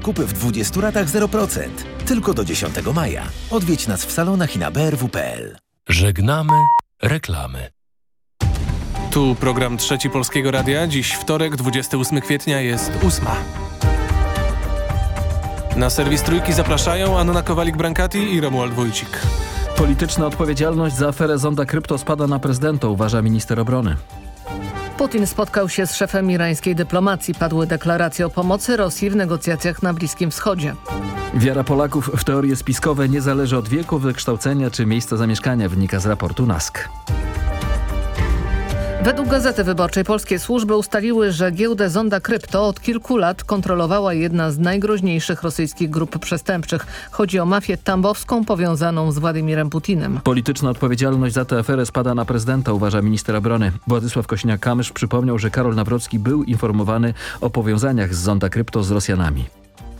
Kupy w 20 ratach 0%. Tylko do 10 maja. Odwiedź nas w salonach i na brw.pl. Żegnamy reklamy. Tu program Trzeci Polskiego Radia. Dziś wtorek, 28 kwietnia jest ósma. Na serwis Trójki zapraszają Anna Kowalik-Brankati i Romuald Wójcik. Polityczna odpowiedzialność za aferę Zonda Krypto spada na prezydenta, uważa minister obrony. Putin spotkał się z szefem irańskiej dyplomacji. Padły deklaracje o pomocy Rosji w negocjacjach na Bliskim Wschodzie. Wiara Polaków w teorie spiskowe nie zależy od wieku, wykształcenia czy miejsca zamieszkania, wynika z raportu NASK. Według Gazety Wyborczej polskie służby ustaliły, że giełdę Zonda Krypto od kilku lat kontrolowała jedna z najgroźniejszych rosyjskich grup przestępczych. Chodzi o mafię tambowską powiązaną z Władimirem Putinem. Polityczna odpowiedzialność za tę aferę spada na prezydenta, uważa minister obrony. Władysław Kośniak-Kamysz przypomniał, że Karol Nawrocki był informowany o powiązaniach z Zonda Krypto z Rosjanami.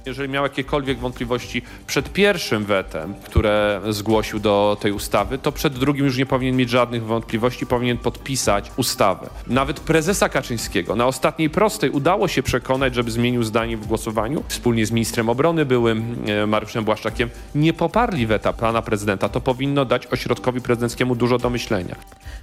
Jeżeli miał jakiekolwiek wątpliwości przed pierwszym wetem, które zgłosił do tej ustawy, to przed drugim już nie powinien mieć żadnych wątpliwości, powinien podpisać ustawę. Nawet prezesa Kaczyńskiego na ostatniej prostej udało się przekonać, żeby zmienił zdanie w głosowaniu. Wspólnie z ministrem obrony byłym e, Mariuszem Błaszczakiem nie poparli weta pana prezydenta. To powinno dać ośrodkowi prezydenckiemu dużo do myślenia.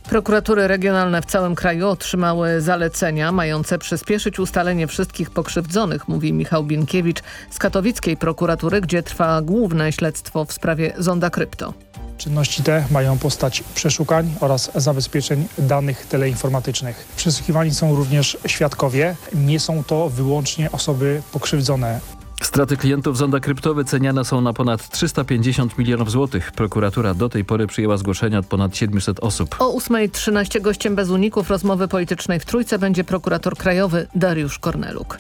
Prokuratury regionalne w całym kraju otrzymały zalecenia mające przyspieszyć ustalenie wszystkich pokrzywdzonych, mówi Michał Bienkiewicz z katowickiej prokuratury, gdzie trwa główne śledztwo w sprawie Zonda Krypto. Czynności te mają postać przeszukań oraz zabezpieczeń danych teleinformatycznych. Przesłuchiwani są również świadkowie. Nie są to wyłącznie osoby pokrzywdzone. Straty klientów Zonda Krypto wyceniane są na ponad 350 milionów złotych. Prokuratura do tej pory przyjęła zgłoszenia od ponad 700 osób. O 8.13 gościem bez uników rozmowy politycznej w Trójce będzie prokurator krajowy Dariusz Korneluk.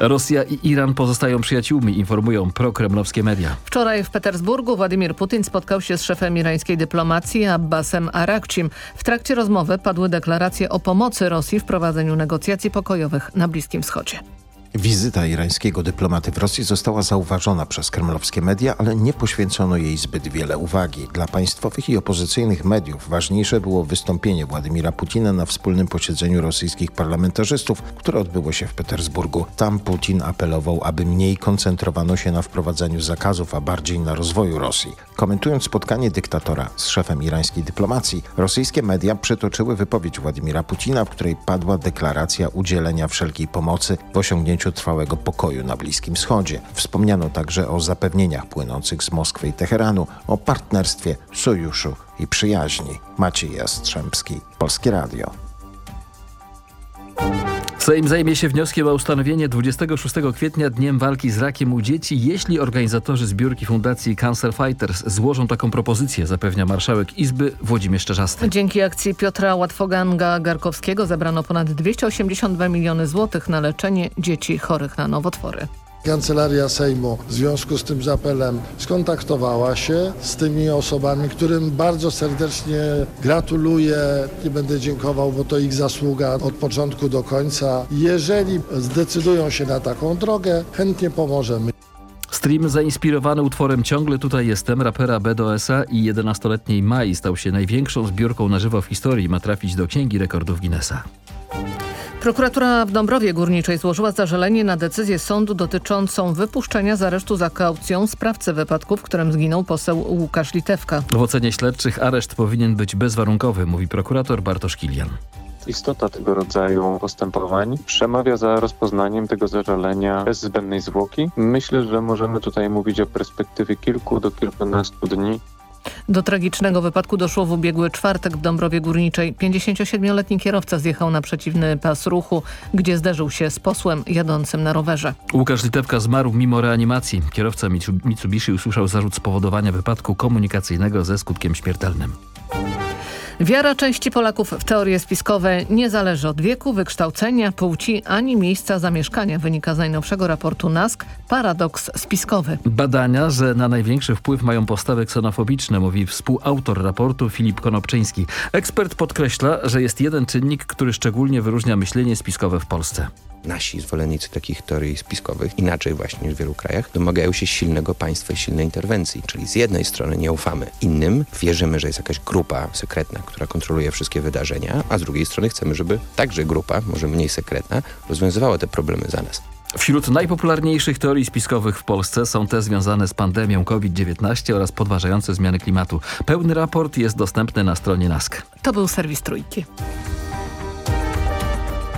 Rosja i Iran pozostają przyjaciółmi, informują prokremlowskie media. Wczoraj w Petersburgu Władimir Putin spotkał się z szefem irańskiej dyplomacji Abbasem Arakcim. W trakcie rozmowy padły deklaracje o pomocy Rosji w prowadzeniu negocjacji pokojowych na Bliskim Wschodzie. Wizyta irańskiego dyplomaty w Rosji została zauważona przez kremlowskie media, ale nie poświęcono jej zbyt wiele uwagi. Dla państwowych i opozycyjnych mediów ważniejsze było wystąpienie Władimira Putina na wspólnym posiedzeniu rosyjskich parlamentarzystów, które odbyło się w Petersburgu. Tam Putin apelował, aby mniej koncentrowano się na wprowadzaniu zakazów, a bardziej na rozwoju Rosji. Komentując spotkanie dyktatora z szefem irańskiej dyplomacji, rosyjskie media przytoczyły wypowiedź Władimira Putina, w której padła deklaracja udzielenia wszelkiej pomocy w osiągnięciu trwałego pokoju na Bliskim Wschodzie. Wspomniano także o zapewnieniach płynących z Moskwy i Teheranu, o partnerstwie, sojuszu i przyjaźni. Maciej Jastrzębski, Polskie Radio. Sejm zajmie się wnioskiem o ustanowienie 26 kwietnia Dniem Walki z Rakiem u Dzieci, jeśli organizatorzy zbiórki Fundacji Cancer Fighters złożą taką propozycję, zapewnia marszałek Izby Włodzimierz Czerzasty. Dzięki akcji Piotra Łatwoganga-Garkowskiego zebrano ponad 282 miliony złotych na leczenie dzieci chorych na nowotwory. Kancelaria Sejmu w związku z tym z apelem skontaktowała się z tymi osobami, którym bardzo serdecznie gratuluję i będę dziękował, bo to ich zasługa od początku do końca. Jeżeli zdecydują się na taką drogę, chętnie pomożemy. Stream zainspirowany utworem Ciągle tutaj jestem rapera BDOS-a i 11-letniej Mai stał się największą zbiórką na żywo w historii ma trafić do Księgi Rekordów Guinnessa. Prokuratura w Dąbrowie Górniczej złożyła zażalenie na decyzję sądu dotyczącą wypuszczenia z aresztu za kaucją sprawcy wypadku, w którym zginął poseł Łukasz Litewka. W ocenie śledczych areszt powinien być bezwarunkowy, mówi prokurator Bartosz Kilian. Istota tego rodzaju postępowań przemawia za rozpoznaniem tego zażalenia bez zbędnej zwłoki. Myślę, że możemy tutaj mówić o perspektywie kilku do kilkunastu dni. Do tragicznego wypadku doszło w ubiegły czwartek w Dąbrowie Górniczej. 57-letni kierowca zjechał na przeciwny pas ruchu, gdzie zderzył się z posłem jadącym na rowerze. Łukasz Litewka zmarł mimo reanimacji. Kierowca Mitsubishi usłyszał zarzut spowodowania wypadku komunikacyjnego ze skutkiem śmiertelnym. Wiara części Polaków w teorie spiskowe nie zależy od wieku, wykształcenia, płci ani miejsca zamieszkania, wynika z najnowszego raportu NASK Paradoks spiskowy. Badania, że na największy wpływ mają postawy ksenofobiczne, mówi współautor raportu Filip Konopczyński. Ekspert podkreśla, że jest jeden czynnik, który szczególnie wyróżnia myślenie spiskowe w Polsce. Nasi zwolennicy takich teorii spiskowych, inaczej właśnie niż w wielu krajach, domagają się silnego państwa i silnej interwencji. Czyli z jednej strony nie ufamy innym, wierzymy, że jest jakaś grupa sekretna, która kontroluje wszystkie wydarzenia, a z drugiej strony chcemy, żeby także grupa, może mniej sekretna, rozwiązywała te problemy za nas. Wśród najpopularniejszych teorii spiskowych w Polsce są te związane z pandemią COVID-19 oraz podważające zmiany klimatu. Pełny raport jest dostępny na stronie NASK. To był serwis Trójki.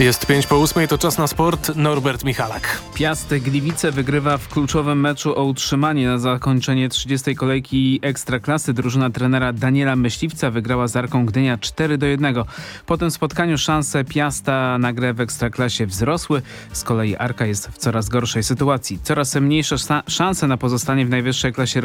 Jest 5 po 8, to czas na sport. Norbert Michalak. Piast Gliwice wygrywa w kluczowym meczu o utrzymanie na zakończenie 30. kolejki Ekstraklasy. Drużyna trenera Daniela Myśliwca wygrała z Arką Gdynia 4 do 1. Po tym spotkaniu szanse Piasta na grę w Ekstraklasie wzrosły. Z kolei Arka jest w coraz gorszej sytuacji. Coraz mniejsze szanse na pozostanie w najwyższej klasie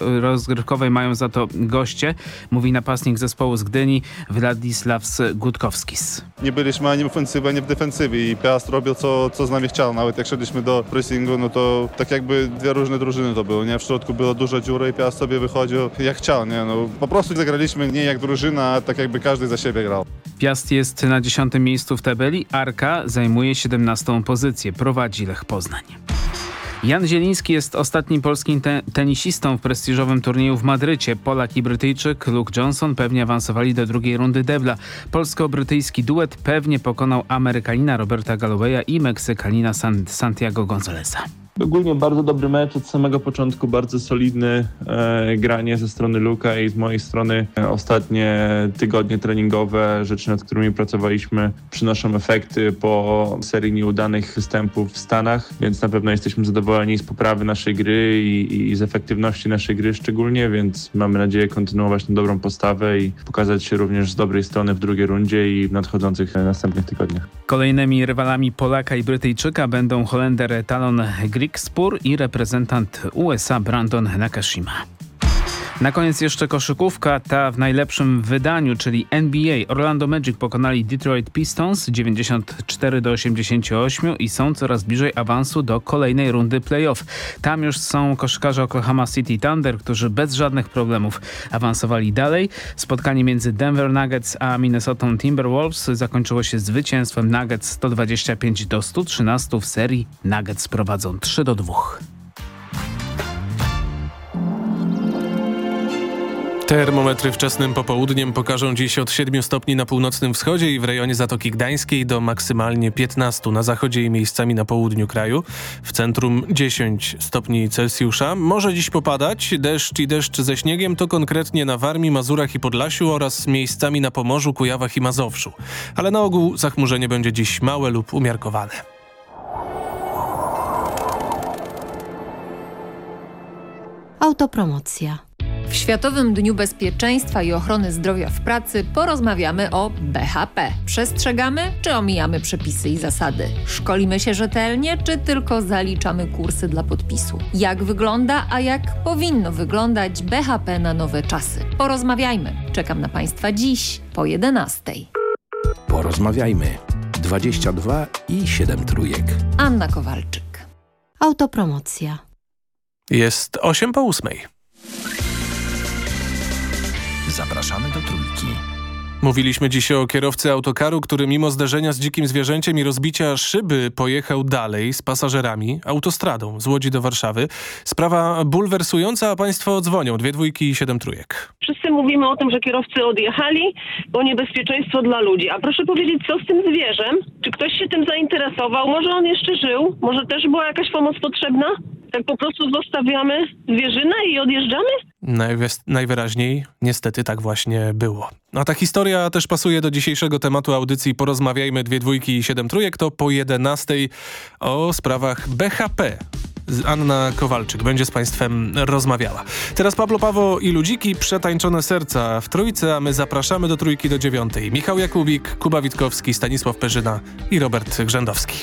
rozgrywkowej mają za to goście, mówi napastnik zespołu z Gdyni Władysławs Gutkowskis. Nie byliśmy ani w ani w defensywie i Piast robił co, co z nami chciał. Nawet jak szedliśmy do pressingu, no to tak jakby dwie różne drużyny to były, nie? W środku była duża dziura i Piast sobie wychodził jak chciał, nie? No, po prostu zagraliśmy nie jak drużyna, a tak jakby każdy za siebie grał. Piast jest na dziesiątym miejscu w tabeli, Arka zajmuje 17 pozycję, prowadzi Lech Poznań. Jan Zieliński jest ostatnim polskim te tenisistą w prestiżowym turnieju w Madrycie. Polak i Brytyjczyk Luke Johnson pewnie awansowali do drugiej rundy debla. Polsko-brytyjski duet pewnie pokonał Amerykanina Roberta Gallowaya i Meksykanina San Santiago Gonzaleza. Ogólnie bardzo dobry mecz od samego początku, bardzo solidny e, granie ze strony Luka i z mojej strony e, ostatnie tygodnie treningowe, rzeczy nad którymi pracowaliśmy przynoszą efekty po serii nieudanych występów w Stanach, więc na pewno jesteśmy zadowoleni z poprawy naszej gry i, i z efektywności naszej gry szczególnie, więc mamy nadzieję kontynuować tę dobrą postawę i pokazać się również z dobrej strony w drugiej rundzie i w nadchodzących e, następnych tygodniach. Kolejnymi rywalami Polaka i Brytyjczyka będą Holender Talon Grig Spur i reprezentant USA Brandon Nakashima. Na koniec jeszcze koszykówka, ta w najlepszym wydaniu, czyli NBA. Orlando Magic pokonali Detroit Pistons 94 do 88 i są coraz bliżej awansu do kolejnej rundy playoff. Tam już są koszykarze Oklahoma City Thunder, którzy bez żadnych problemów awansowali dalej. Spotkanie między Denver Nuggets a Minnesota Timberwolves zakończyło się zwycięstwem Nuggets 125 do 113 w serii. Nuggets prowadzą 3 do 2. Termometry wczesnym popołudniem pokażą dziś od 7 stopni na północnym wschodzie i w rejonie Zatoki Gdańskiej do maksymalnie 15 na zachodzie i miejscami na południu kraju. W centrum 10 stopni Celsjusza. Może dziś popadać. Deszcz i deszcz ze śniegiem to konkretnie na Warmii, Mazurach i Podlasiu oraz miejscami na Pomorzu, Kujawach i Mazowszu. Ale na ogół zachmurzenie będzie dziś małe lub umiarkowane. Autopromocja. W Światowym Dniu Bezpieczeństwa i Ochrony Zdrowia w Pracy porozmawiamy o BHP. Przestrzegamy czy omijamy przepisy i zasady? Szkolimy się rzetelnie czy tylko zaliczamy kursy dla podpisu? Jak wygląda, a jak powinno wyglądać BHP na nowe czasy? Porozmawiajmy. Czekam na Państwa dziś po 11. Porozmawiajmy. 22 i 7 trójek. Anna Kowalczyk. Autopromocja. Jest 8 po 8. Zapraszamy do trójki. Mówiliśmy dziś o kierowcy autokaru, który mimo zderzenia z dzikim zwierzęciem i rozbicia szyby pojechał dalej z pasażerami autostradą z Łodzi do Warszawy. Sprawa bulwersująca, a państwo dzwonią. Dwie dwójki i siedem trójek. Wszyscy mówimy o tym, że kierowcy odjechali, bo niebezpieczeństwo dla ludzi. A proszę powiedzieć, co z tym zwierzem? Czy ktoś się tym zainteresował? Może on jeszcze żył? Może też była jakaś pomoc potrzebna? Tak po prostu zostawiamy zwierzynę i odjeżdżamy? najwyraźniej niestety tak właśnie było. A ta historia też pasuje do dzisiejszego tematu audycji Porozmawiajmy dwie dwójki i siedem trójek. To po 11 o sprawach BHP. Anna Kowalczyk będzie z Państwem rozmawiała. Teraz Pablo Pawo i Ludziki, przetańczone serca w Trójce, a my zapraszamy do Trójki do dziewiątej. Michał Jakubik, Kuba Witkowski, Stanisław Perzyna i Robert Grzędowski.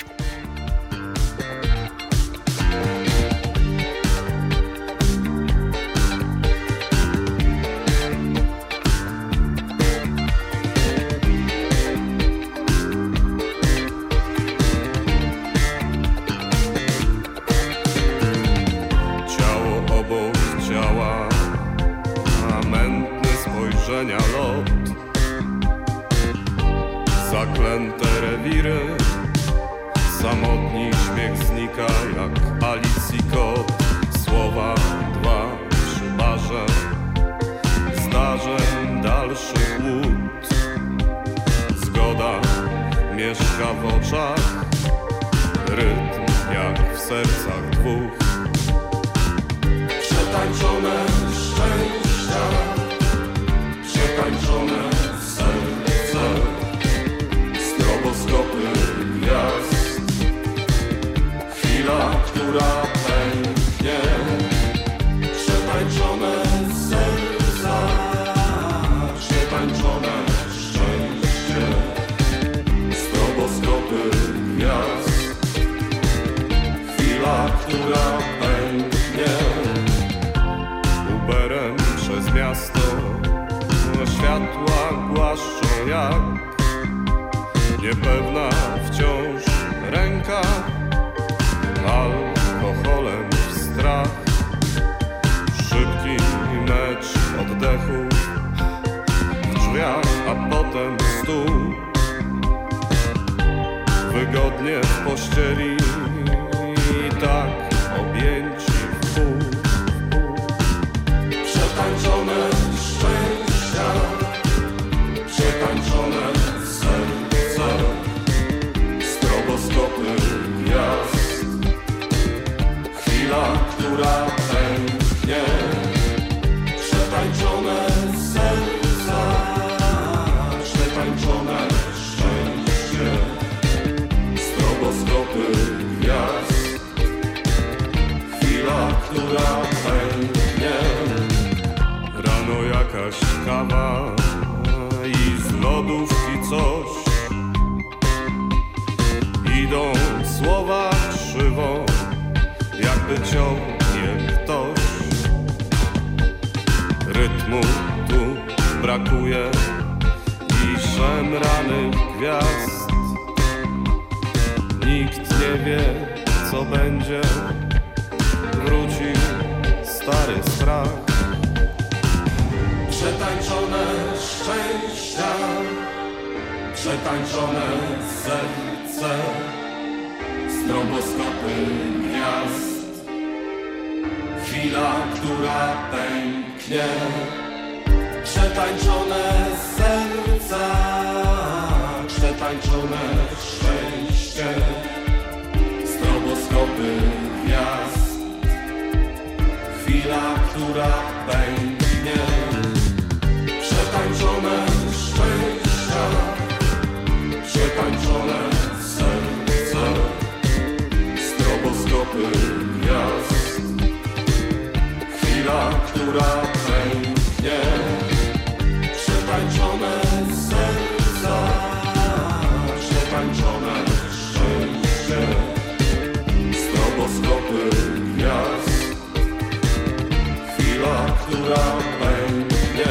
Która pęknie.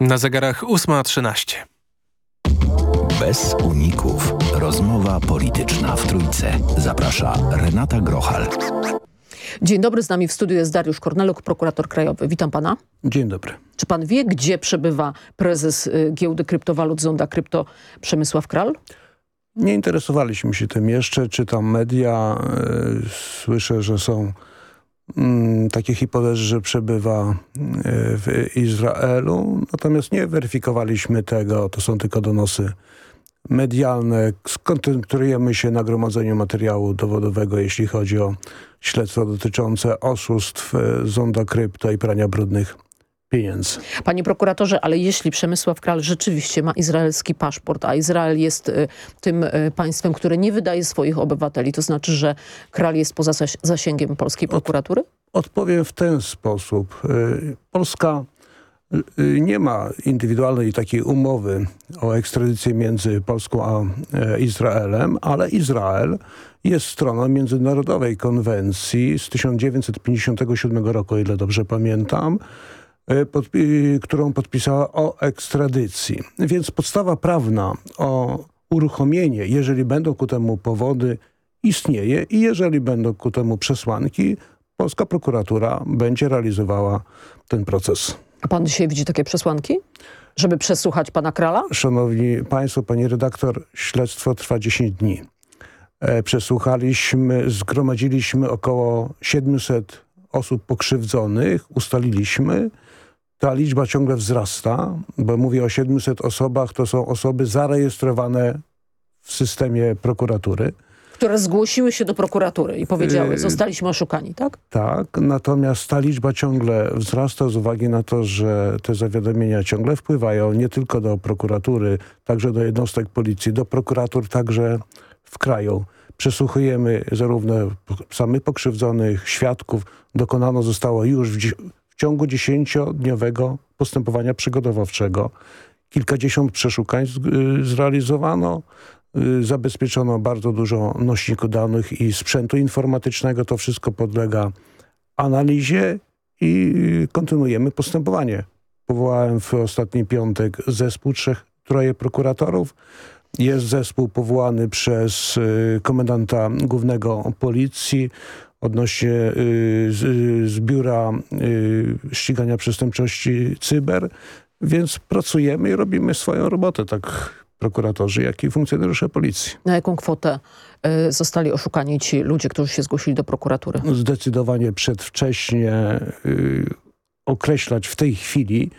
Na zegarach 8.13. Bez uników. Rozmowa polityczna w Trójce. Zaprasza Renata Grochal. Dzień dobry, z nami w studiu jest Dariusz Korneluk, prokurator krajowy. Witam pana. Dzień dobry. Czy pan wie, gdzie przebywa prezes y, giełdy kryptowalut Zonda Krypto Przemysław Kral? Nie interesowaliśmy się tym jeszcze, czytam media, y, słyszę, że są takie hipotezy, że przebywa y, w Izraelu, natomiast nie weryfikowaliśmy tego, to są tylko donosy medialne. Skoncentrujemy się na gromadzeniu materiału dowodowego, jeśli chodzi o śledztwo dotyczące oszustw y, Zonda Krypto i prania brudnych pieniędzy. Panie prokuratorze, ale jeśli Przemysław Kral rzeczywiście ma izraelski paszport, a Izrael jest y, tym y, państwem, które nie wydaje swoich obywateli, to znaczy, że Kral jest poza zas zasięgiem polskiej prokuratury? Odpowiem w ten sposób. Y, Polska nie ma indywidualnej takiej umowy o ekstradycję między Polską a e, Izraelem, ale Izrael jest stroną międzynarodowej konwencji z 1957 roku, o ile dobrze pamiętam, e, podpi którą podpisała o ekstradycji. Więc podstawa prawna o uruchomienie, jeżeli będą ku temu powody, istnieje i jeżeli będą ku temu przesłanki, polska prokuratura będzie realizowała ten proces. A pan dzisiaj widzi takie przesłanki? Żeby przesłuchać pana Krala? Szanowni Państwo, Pani redaktor, śledztwo trwa 10 dni. E, przesłuchaliśmy, zgromadziliśmy około 700 osób pokrzywdzonych, ustaliliśmy ta liczba ciągle wzrasta, bo mówię o 700 osobach, to są osoby zarejestrowane w systemie prokuratury. Które zgłosiły się do prokuratury i powiedziały, Yy, zostaliśmy oszukani, tak? Tak, natomiast ta liczba ciągle wzrasta z uwagi na to, że te zawiadomienia ciągle wpływają nie tylko do prokuratury, także do jednostek policji, do prokuratur także w kraju. Przesłuchujemy zarówno samych pokrzywdzonych, świadków. Dokonano zostało już w, ciągu dziesięciodniowego postępowania przygotowawczego. Kilkadziesiąt przeszukań y, zrealizowano. Y, Zabezpieczono bardzo dużo nośników danych i sprzętu informatycznego. To wszystko podlega analizie i kontynuujemy postępowanie. Powołałem w ostatni piątek zespół trzech, troje prokuratorów. Jest zespół powołany przez y, komendanta głównego policji odnośnie y, z, z Biura y, Ścigania Przestępczości Cyber, więc pracujemy i robimy swoją robotę, tak prokuratorzy, jak i funkcjonariusze policji. Na jaką kwotę y, zostali oszukani ci ludzie, którzy się zgłosili do prokuratury? Zdecydowanie przedwcześnie y, określać w tej chwili,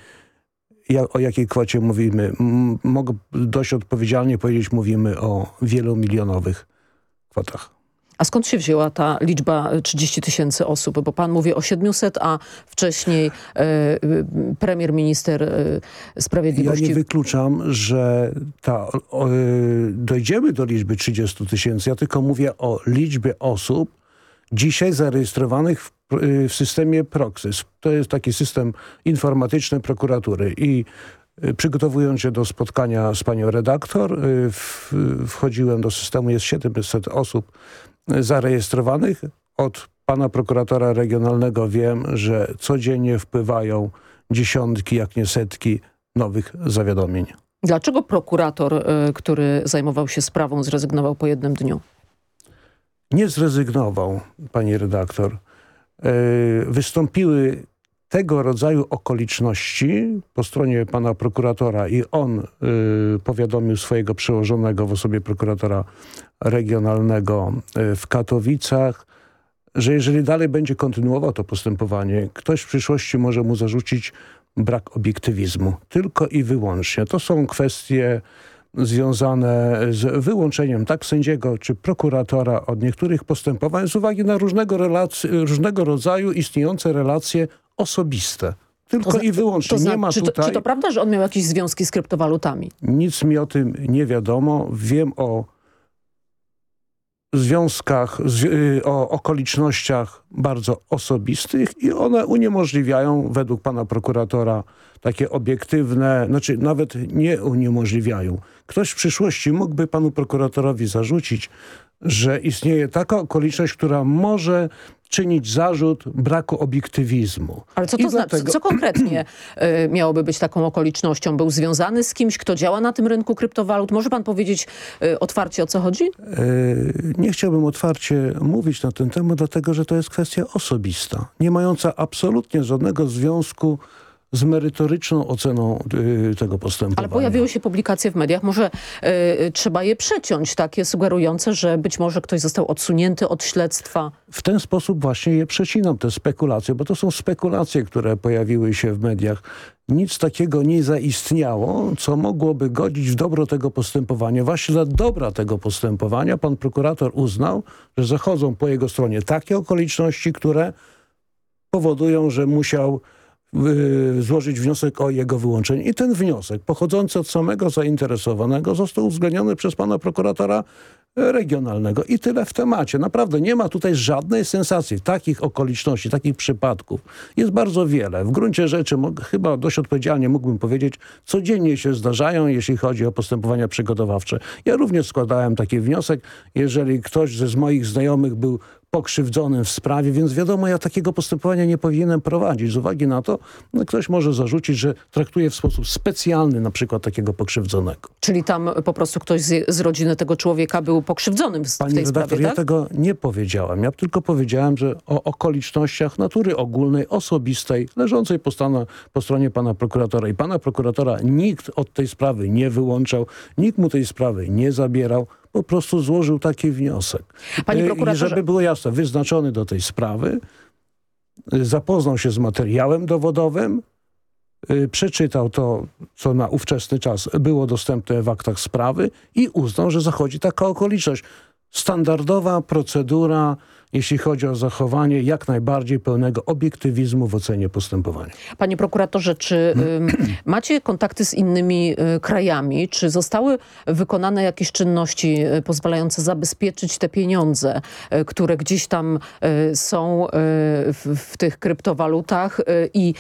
o jakiej kwocie mówimy. M mogę dość odpowiedzialnie powiedzieć, mówimy o wielomilionowych kwotach. A skąd się wzięła ta liczba y, 30 tysięcy osób? Bo pan mówi o 700, a wcześniej y, premier, minister Ja sprawiedliwości... nie wykluczam, że ta, o, y, dojdziemy do liczby 30 tysięcy. Ja tylko mówię o liczbie osób dzisiaj zarejestrowanych w, y, w systemie Proxys. To jest taki system informatyczny prokuratury i przygotowując się do spotkania z panią redaktor, wchodziłem do systemu, jest 700 osób zarejestrowanych. Od pana prokuratora regionalnego wiem, że codziennie wpływają dziesiątki, jak nie setki nowych zawiadomień. Dlaczego prokurator, y, który zajmował się sprawą, zrezygnował po jednym dniu? nie zrezygnował, pani redaktor. E, Wystąpiły tego rodzaju okoliczności po stronie pana prokuratora i on y, powiadomił swojego przełożonego w osobie prokuratora regionalnego y, w Katowicach, że jeżeli dalej będzie kontynuował to postępowanie, ktoś w przyszłości może mu zarzucić brak obiektywizmu. Tylko i wyłącznie. To są kwestie związane z wyłączeniem tak sędziego czy prokuratora od niektórych postępowań z uwagi na różnego, relacji, różnego rodzaju istniejące relacje osobiste. Tylko To i wyłącznie. To nie ma czy, tutaj... czy to prawda, że on miał jakieś związki z kryptowalutami? Nic mi o tym nie wiadomo. Wiem o związkach, y, o okolicznościach bardzo osobistych i one uniemożliwiają według pana prokuratora takie obiektywne, znaczy nawet nie uniemożliwiają. Ktoś w przyszłości mógłby panu prokuratorowi zarzucić, że istnieje taka okoliczność, która może czynić zarzut braku obiektywizmu. Ale co to znaczy? dlatego- Co konkretnie y, miałoby być taką okolicznością? Był związany z kimś, kto działa na tym rynku kryptowalut? Może pan powiedzieć y, otwarcie, o co chodzi? E, Nie chciałbym otwarcie mówić na ten temat, dlatego że to jest kwestia osobista, nie mająca absolutnie żadnego związku z merytoryczną oceną y, tego postępowania. Ale pojawiły się publikacje w mediach. Może y, trzeba je przeciąć, takie sugerujące, że być może ktoś został odsunięty od śledztwa. W ten sposób właśnie je przecinam, te spekulacje, bo to są spekulacje, które pojawiły się w mediach. Nic takiego nie zaistniało, co mogłoby godzić w dobro tego postępowania. Właśnie dla dobra tego postępowania pan prokurator uznał, że zachodzą po jego stronie takie okoliczności, które powodują, że musiał y, złożyć wniosek o jego wyłączenie. I ten wniosek, pochodzący od samego zainteresowanego, został uwzględniony przez pana prokuratora regionalnego. I tyle w temacie. Naprawdę nie ma tutaj żadnej sensacji. Takich okoliczności, takich przypadków jest bardzo wiele. W gruncie rzeczy chyba dość odpowiedzialnie mógłbym powiedzieć, codziennie się zdarzają, jeśli chodzi o postępowania przygotowawcze. Ja również składałem taki wniosek, jeżeli ktoś ze z moich znajomych był pokrzywdzonym w sprawie, więc wiadomo, ja takiego postępowania nie powinienem prowadzić. Z uwagi na to, no, ktoś może zarzucić, że traktuje w sposób specjalny na przykład takiego pokrzywdzonego. Czyli tam po prostu ktoś z, z rodziny tego człowieka był pokrzywdzonym w, w tej redaktor, sprawie, ja tak? tego nie powiedziałem. Ja tylko powiedziałem, że o okolicznościach natury ogólnej, osobistej, leżącej po, stana, po stronie pana prokuratora i pana prokuratora nikt od tej sprawy nie wyłączał, nikt mu tej sprawy nie zabierał, po prostu złożył taki wniosek. Panie Y, prokuratorze- I żeby było jasne, wyznaczony do tej sprawy, y, zapoznał się z materiałem dowodowym, y, przeczytał to, co na ówczesny czas było dostępne w aktach sprawy i uznał, że zachodzi taka okoliczność. Standardowa procedura jeśli chodzi o zachowanie jak najbardziej pełnego obiektywizmu w ocenie postępowania. Panie prokuratorze, czy macie kontakty z innymi y, krajami? Czy zostały wykonane jakieś czynności y, pozwalające zabezpieczyć te pieniądze, y, które gdzieś tam są w, w, tych kryptowalutach i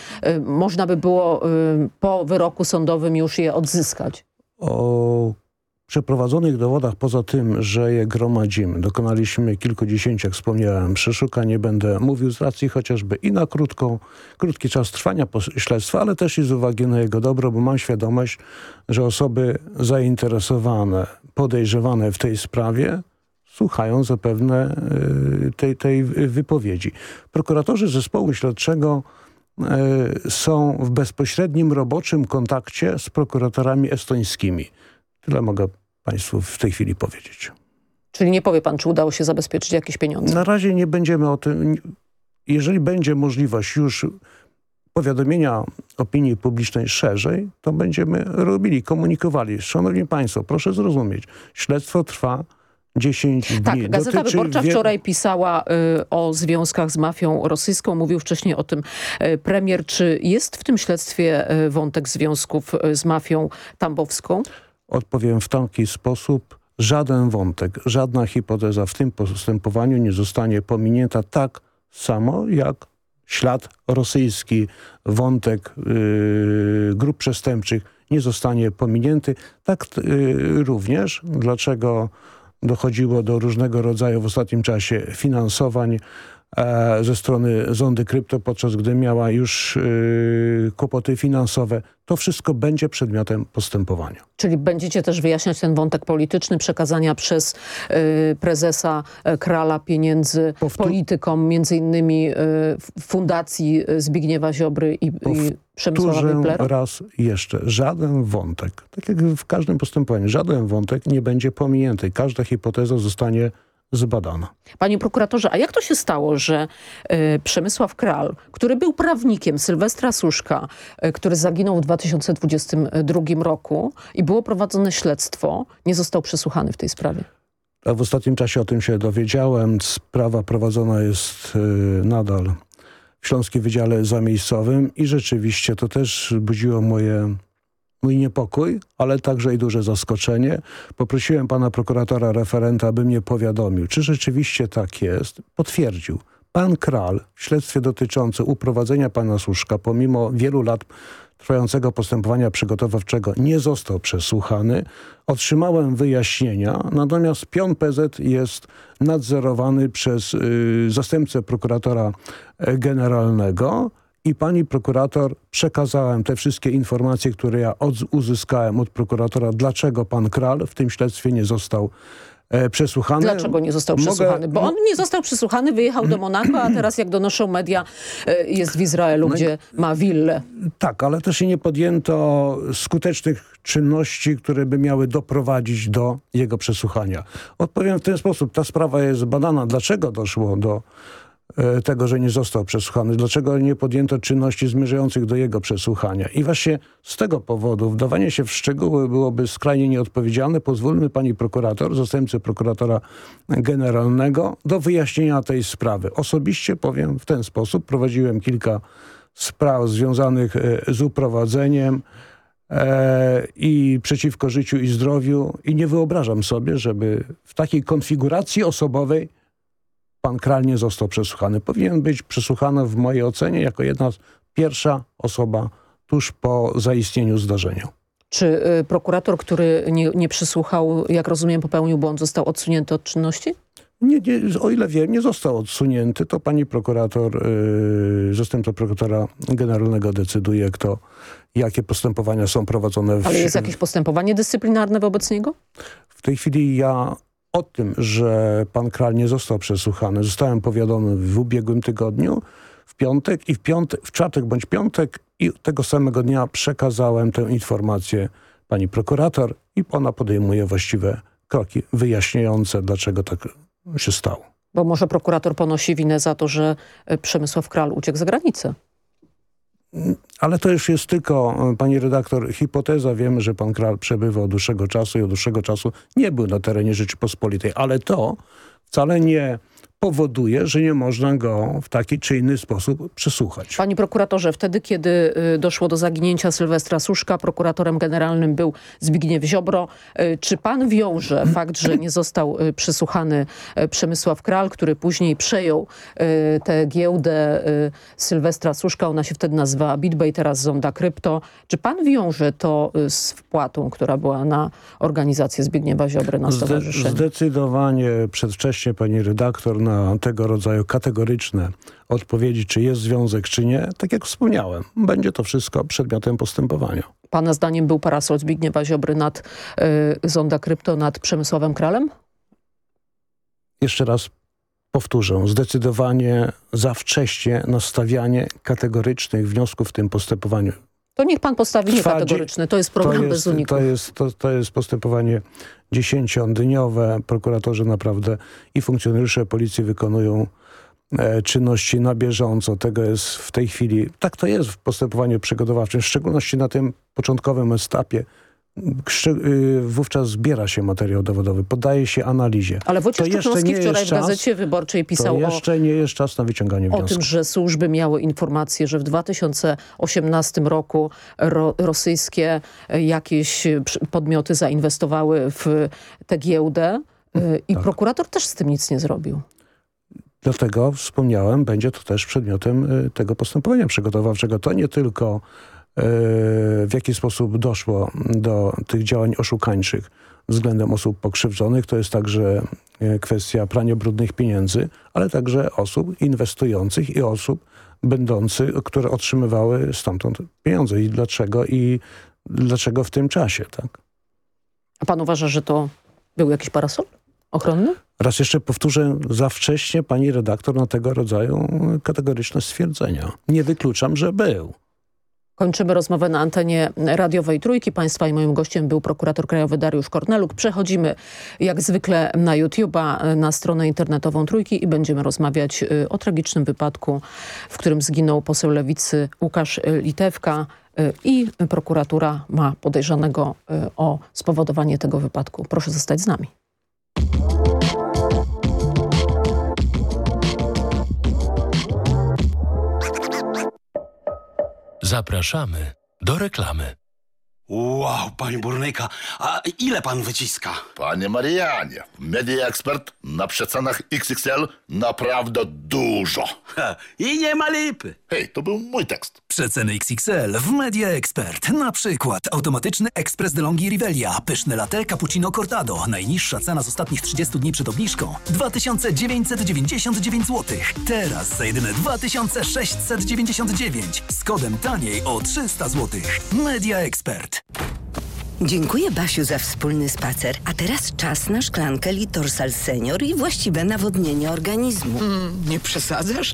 można by było po wyroku sądowym już je odzyskać? O przeprowadzonych dowodach, poza tym, że je gromadzimy, dokonaliśmy kilkudziesięciu, jak wspomniałem, przeszukań, nie będę mówił z racji chociażby i na krótką, krótki czas trwania śledztwa, ale też i z uwagi na jego dobro, bo mam świadomość, że osoby zainteresowane, podejrzewane w tej sprawie słuchają zapewne y, tej, tej wypowiedzi. Prokuratorzy zespołu śledczego y, są w bezpośrednim roboczym kontakcie z prokuratorami estońskimi. Tyle mogę Państwu w tej chwili powiedzieć. Czyli nie powie Pan, czy udało się zabezpieczyć jakieś pieniądze? Na razie nie będziemy o tym... Jeżeli będzie możliwość już powiadomienia opinii publicznej szerzej, to będziemy robili, komunikowali. Szanowni Państwo, proszę zrozumieć, śledztwo trwa 10 dni. Tak, Gazeta Dotyczy Wyborcza wie... wczoraj pisała y, o związkach z mafią rosyjską. Mówił wcześniej o tym y, premier. Czy jest w tym śledztwie y, wątek związków y, z mafią tambowską? Odpowiem w taki sposób. Żaden wątek, żadna hipoteza w tym postępowaniu nie zostanie pominięta tak samo jak ślad rosyjski, wątek yy, grup przestępczych nie zostanie pominięty. Tak yy, również, dlaczego dochodziło do różnego rodzaju w ostatnim czasie finansowań ze strony Zondy Krypto, podczas gdy miała już yy, kłopoty finansowe. To wszystko będzie przedmiotem postępowania. Czyli będziecie też wyjaśniać ten wątek polityczny przekazania przez yy, prezesa yy, Krala pieniędzy Powtór politykom, między innymi yy, Fundacji Zbigniewa Ziobry i, i Przemysława raz jeszcze. Żaden wątek, tak jak w każdym postępowaniu, żaden wątek nie będzie pominięty. Każda hipoteza zostanie zbadana. Panie prokuratorze, a jak to się stało, że y, Przemysław Kral, który był prawnikiem Sylwestra Suszka, y, który zaginął w 2022 roku i było prowadzone śledztwo, nie został przesłuchany w tej sprawie? A w ostatnim czasie o tym się dowiedziałem. Sprawa prowadzona jest y, nadal w Śląskim Wydziale Zamiejscowym i rzeczywiście to też budziło moje mój niepokój, ale także i duże zaskoczenie. Poprosiłem pana prokuratora referenta, aby mnie powiadomił, czy rzeczywiście tak jest. Potwierdził. Pan Kral w śledztwie dotyczącym uprowadzenia pana Słuszka, pomimo wielu lat trwającego postępowania przygotowawczego nie został przesłuchany. Otrzymałem wyjaśnienia, natomiast pion PZ jest nadzorowany przez y, zastępcę prokuratora e, generalnego i pani prokurator przekazałem te wszystkie informacje, które ja od, uzyskałem od prokuratora, dlaczego pan Kral w tym śledztwie nie został e, przesłuchany. Dlaczego nie został przesłuchany? Bo on nie został przesłuchany, wyjechał do Monako, a teraz jak donoszą media e, jest w Izraelu, no gdzie ma willę. Tak, ale też nie podjęto skutecznych czynności, które by miały doprowadzić do jego przesłuchania. Odpowiem w ten sposób. Ta sprawa jest badana. Dlaczego doszło do tego, że nie został przesłuchany, dlaczego nie podjęto czynności zmierzających do jego przesłuchania. I właśnie z tego powodu wdawanie się w szczegóły byłoby skrajnie nieodpowiedzialne. Pozwólmy pani prokurator, zastępcy prokuratora generalnego do wyjaśnienia tej sprawy. Osobiście powiem w ten sposób, prowadziłem kilka spraw związanych e, z uprowadzeniem e, i przeciwko życiu i zdrowiu i nie wyobrażam sobie, żeby w takiej konfiguracji osobowej pan Kral nie został przesłuchany. Powinien być przesłuchany w mojej ocenie jako jedna pierwsza osoba tuż po zaistnieniu zdarzenia. Czy y, prokurator, który nie, nie przysłuchał, jak rozumiem, popełnił błąd, został odsunięty od czynności? Nie, nie, o ile wiem, nie został odsunięty. To pani prokurator, yy, zastępca prokuratora generalnego decyduje, kto, jakie postępowania są prowadzone. W... Ale jest jakieś postępowanie dyscyplinarne wobec niego? W tej chwili ja o tym, że pan Kral nie został przesłuchany, zostałem powiadomy w ubiegłym tygodniu, w piątek i w, piątek, w czwartek bądź piątek i tego samego dnia przekazałem tę informację pani prokurator i ona podejmuje właściwe kroki wyjaśniające, dlaczego tak się stało. Bo może prokurator ponosi winę za to, że e, Przemysław Kral uciekł za granicę. Ale to już jest tylko, pani redaktor, hipoteza. Wiemy, że pan Kral przebywa od dłuższego czasu i od dłuższego czasu nie był na terenie Rzeczypospolitej, ale to wcale nie powoduje, że nie można go w taki czy inny sposób przesłuchać. Panie prokuratorze, wtedy kiedy y, doszło do zaginięcia Sylwestra Suszka, prokuratorem generalnym był Zbigniew Ziobro. Y, czy pan wiąże fakt, że nie został y, przesłuchany Przemysław Kral, który później przejął tę giełdę Sylwestra Suszka, ona się wtedy nazywała BitBay, teraz Zonda Krypto. Czy pan wiąże to z wpłatą, która była na organizację Zbigniewa Ziobry na stowarzyszenie? Zdecydowanie przedwcześnie pani redaktor na tego rodzaju kategoryczne odpowiedzi, czy jest związek, czy nie, tak jak wspomniałem, będzie to wszystko przedmiotem postępowania. Pana zdaniem był parasol Zbigniewa Ziobry nad y, Zonda Krypto nad Przemysławem Kralem? Jeszcze raz powtórzę, zdecydowanie za wcześnie nastawianie kategorycznych wniosków w tym postępowaniu. To niech pan postawi niekategoryczny, to jest program to jest, bez uników. To jest, to, to jest postępowanie dziesięciodniowe. Prokuratorzy naprawdę i funkcjonariusze policji wykonują e, czynności na bieżąco. Tego jest w tej chwili, tak to jest w postępowaniu przygotowawczym, w szczególności na tym początkowym etapie, wówczas zbiera się materiał dowodowy, podaje się analizie. Ale Wojciech Szczepnowski wczoraj w Gazecie Wyborczej pisał to jeszcze o, nie jest czas na wyciąganie wniosków. O tym, że służby miały informację, że w 2018 roku ro, rosyjskie e, jakieś podmioty zainwestowały w tę giełdę e, i tak. prokurator też z tym nic nie zrobił. Dlatego wspomniałem, będzie to też przedmiotem e, tego postępowania przygotowawczego. To nie tylko E, w jaki sposób doszło do tych działań oszukańczych względem osób pokrzywdzonych. To jest także e, kwestia prania brudnych pieniędzy, ale także osób inwestujących i osób będących, które otrzymywały stamtąd pieniądze i dlaczego i dlaczego w tym czasie. tak? A pan uważa, że to był jakiś parasol ochronny? Raz jeszcze powtórzę, za wcześnie pani redaktor na tego rodzaju kategoryczne stwierdzenia. Nie wykluczam, że był. Kończymy rozmowę na antenie radiowej Trójki. Państwa i moim gościem był prokurator krajowy Dariusz Korneluk. Przechodzimy jak zwykle na YouTube'a, na stronę internetową Trójki i będziemy rozmawiać y, o tragicznym wypadku, w którym zginął poseł Lewicy Łukasz Litewka y, i prokuratura ma podejrzanego y, o spowodowanie tego wypadku. Proszę zostać z nami. Zapraszamy do reklamy. Wow, panie burnyka, a ile pan wyciska? Panie Marianie, Media Expert na przecenach XXL naprawdę dużo. Ha, I nie ma lipy. Hej, to był mój tekst. Przeceny XXL w Media Expert. Na przykład automatyczny ekspres DeLonghi Rivelia, pyszne latte cappuccino cortado. Najniższa cena z ostatnich 30 dni przed obniżką 2999 zł. Teraz za jedyne 2699 z kodem taniej o 300 zł. Media Expert. Dziękuję Basiu za wspólny spacer. A teraz czas na szklankę Litorsal Senior i właściwe nawodnienie organizmu. Mm, nie przesadzasz?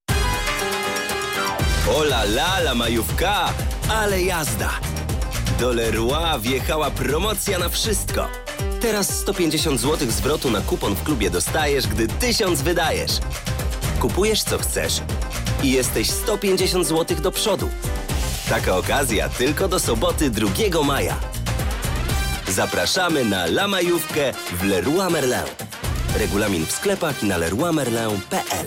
Ola la la majówka, ale jazda! Do Leroy wjechała promocja na wszystko. Teraz 150 zł zwrotu na kupon w klubie dostajesz, gdy 1000 wydajesz. Kupujesz co chcesz i jesteś 150 zł do przodu. Taka okazja tylko do soboty 2 maja. Zapraszamy na Lamajówkę w Leroy Merlin. Regulamin w sklepach i na leroymerlin.pl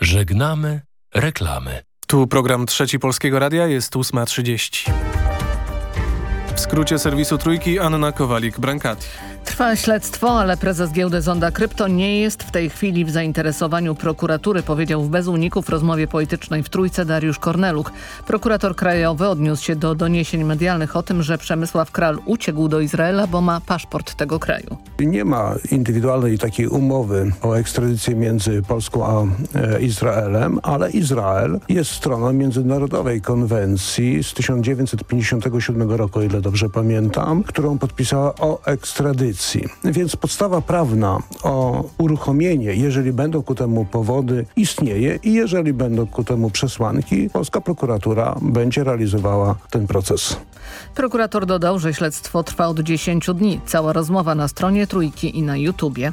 Żegnamy reklamy. Tu program Trzeci Polskiego Radia jest 8.30. W skrócie serwisu Trójki Anna Kowalik-Brankati. Trwa śledztwo, ale prezes giełdy Zonda Krypto nie jest w tej chwili w zainteresowaniu prokuratury, powiedział w Bez Uników w rozmowie politycznej w Trójce Dariusz Korneluch. Prokurator krajowy odniósł się do doniesień medialnych o tym, że Przemysław Kral uciekł do Izraela, bo ma paszport tego kraju. Nie ma indywidualnej takiej umowy o ekstradycję między Polską a e, Izraelem, ale Izrael jest stroną międzynarodowej konwencji z 1957 roku, o ile dobrze pamiętam, którą podpisała o ekstradycji. Więc podstawa prawna o uruchomienie, jeżeli będą ku temu powody, istnieje i jeżeli będą ku temu przesłanki, polska prokuratura będzie realizowała ten proces. Prokurator dodał, że śledztwo trwa od 10 dni. Cała rozmowa na stronie Trójki i na YouTubie.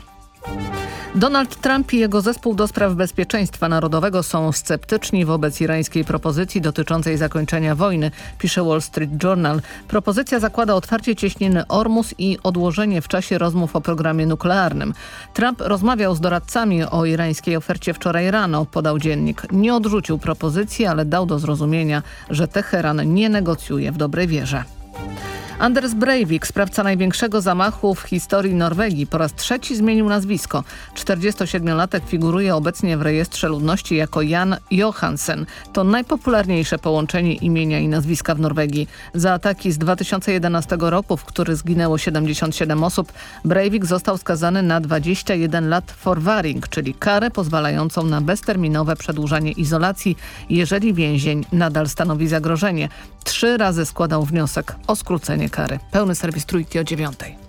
Donald Trump i jego zespół do spraw bezpieczeństwa narodowego są sceptyczni wobec irańskiej propozycji dotyczącej zakończenia wojny, pisze Wall Street Journal. Propozycja zakłada otwarcie cieśniny Ormus i odłożenie w czasie rozmów o programie nuklearnym. Trump rozmawiał z doradcami o irańskiej ofercie wczoraj rano, podał dziennik. Nie odrzucił propozycji, ale dał do zrozumienia, że Teheran nie negocjuje w dobrej wierze. Anders Breivik, sprawca największego zamachu w historii Norwegii, po raz trzeci zmienił nazwisko. 47-latek figuruje obecnie w rejestrze ludności jako Jan Johansen. To najpopularniejsze połączenie imienia i nazwiska w Norwegii. Za ataki z 2011 roku, w który zginęło 77 osób, Breivik został skazany na 21 lat forwaring, czyli karę pozwalającą na bezterminowe przedłużanie izolacji, jeżeli więzień nadal stanowi zagrożenie. Trzy razy składał wniosek o skrócenie kary. Pełny serwis trójki o dziewiątej.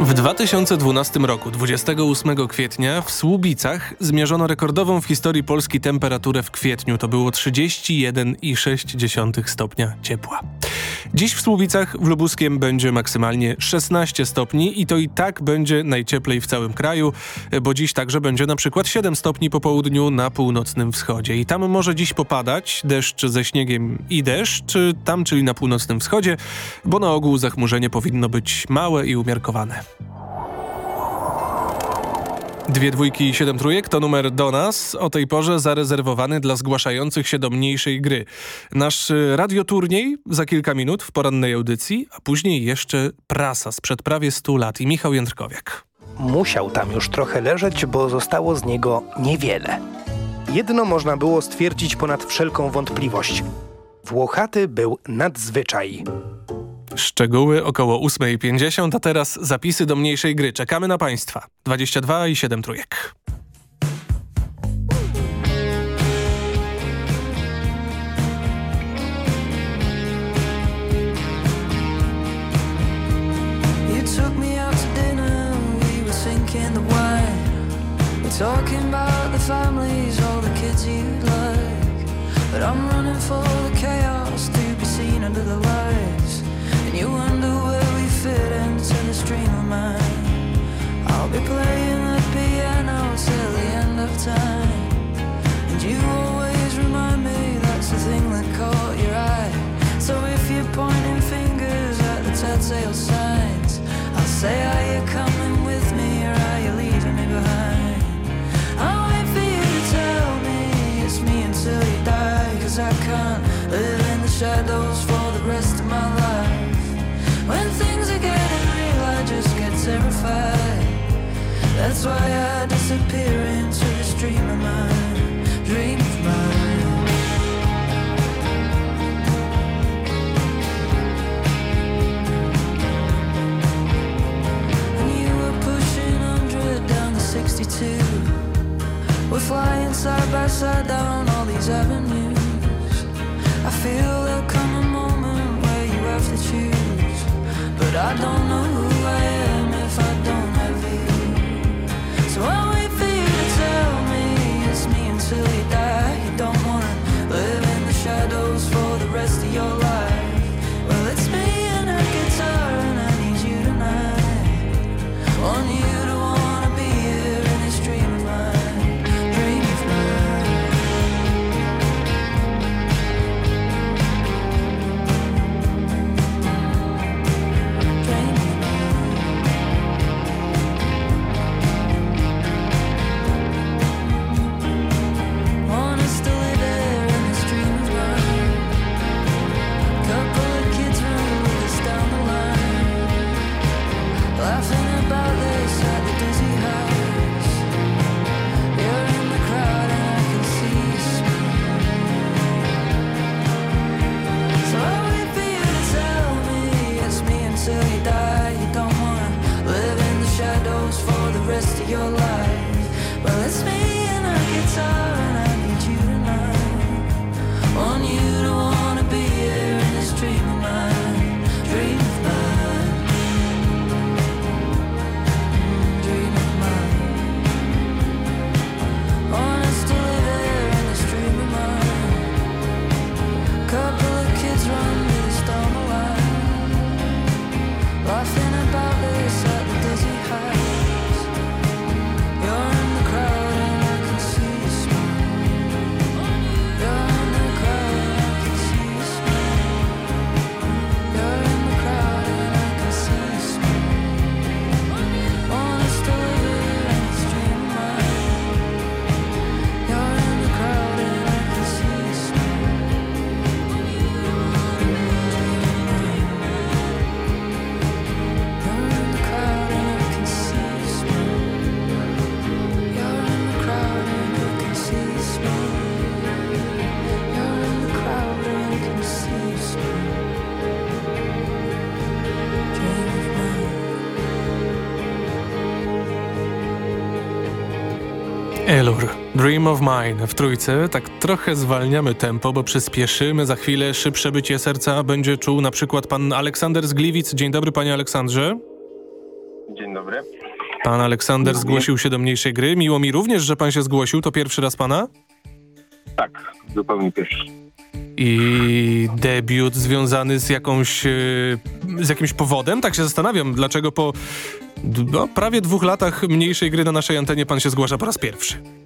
W 2012 roku, 28 kwietnia, w Słubicach zmierzono rekordową w historii Polski temperaturę w kwietniu. To było 31,6 stopnia ciepła. Dziś w Słubicach w Lubuskiem będzie maksymalnie 16 stopni i to i tak będzie najcieplej w całym kraju, bo dziś także będzie na przykład 7 stopni po południu na północnym wschodzie. I tam może dziś popadać deszcz ze śniegiem i deszcz, tam czyli na północnym wschodzie, bo na ogół zachmurzenie powinno być małe i umiarkowane. Dwie dwójki i siedem trójek to numer do nas, o tej porze zarezerwowany dla zgłaszających się do mniejszej gry. Nasz y, radioturniej za kilka minut w porannej audycji, a później jeszcze prasa sprzed prawie 100 lat i Michał Jędrkowiak. Musiał tam już trochę leżeć, bo zostało z niego niewiele. Jedno można było stwierdzić ponad wszelką wątpliwość. Włochaty był nadzwyczaj. Szczegóły około 8.50, a teraz zapisy do mniejszej gry. Czekamy na Państwa. 22 i 7 trójek. Talking about the families, all the kids you'd like But I'm running for the chaos to be seen under the lights you wonder where we fit into the stream of mine. I'll be playing the piano till the end of time. And you always remind me that's the thing that caught your eye. So if you're pointing fingers at the telltale signs I'll say how you coming That's why I disappear into this dream of mine Dream of mine. And you were pushing 100 down the 62 We're flying side by side down all these avenues. I feel there'll come a moment where you have to choose But I don't know Dream of Mine w trójce. Tak trochę zwalniamy tempo, bo przyspieszymy. Za chwilę szybsze bycie serca będzie czuł na przykład pan Aleksander z Gliwic. Dzień dobry panie Aleksandrze. Dzień dobry. Pan Aleksander zgłosił się do mniejszej gry. Miło mi również, że pan się zgłosił. To pierwszy raz pana? Tak, zupełnie pierwszy. I debiut związany z jakąś, e, z jakimś powodem? Tak się zastanawiam, dlaczego po no, prawie dwóch latach mniejszej gry na naszej antenie pan się zgłasza po raz pierwszy.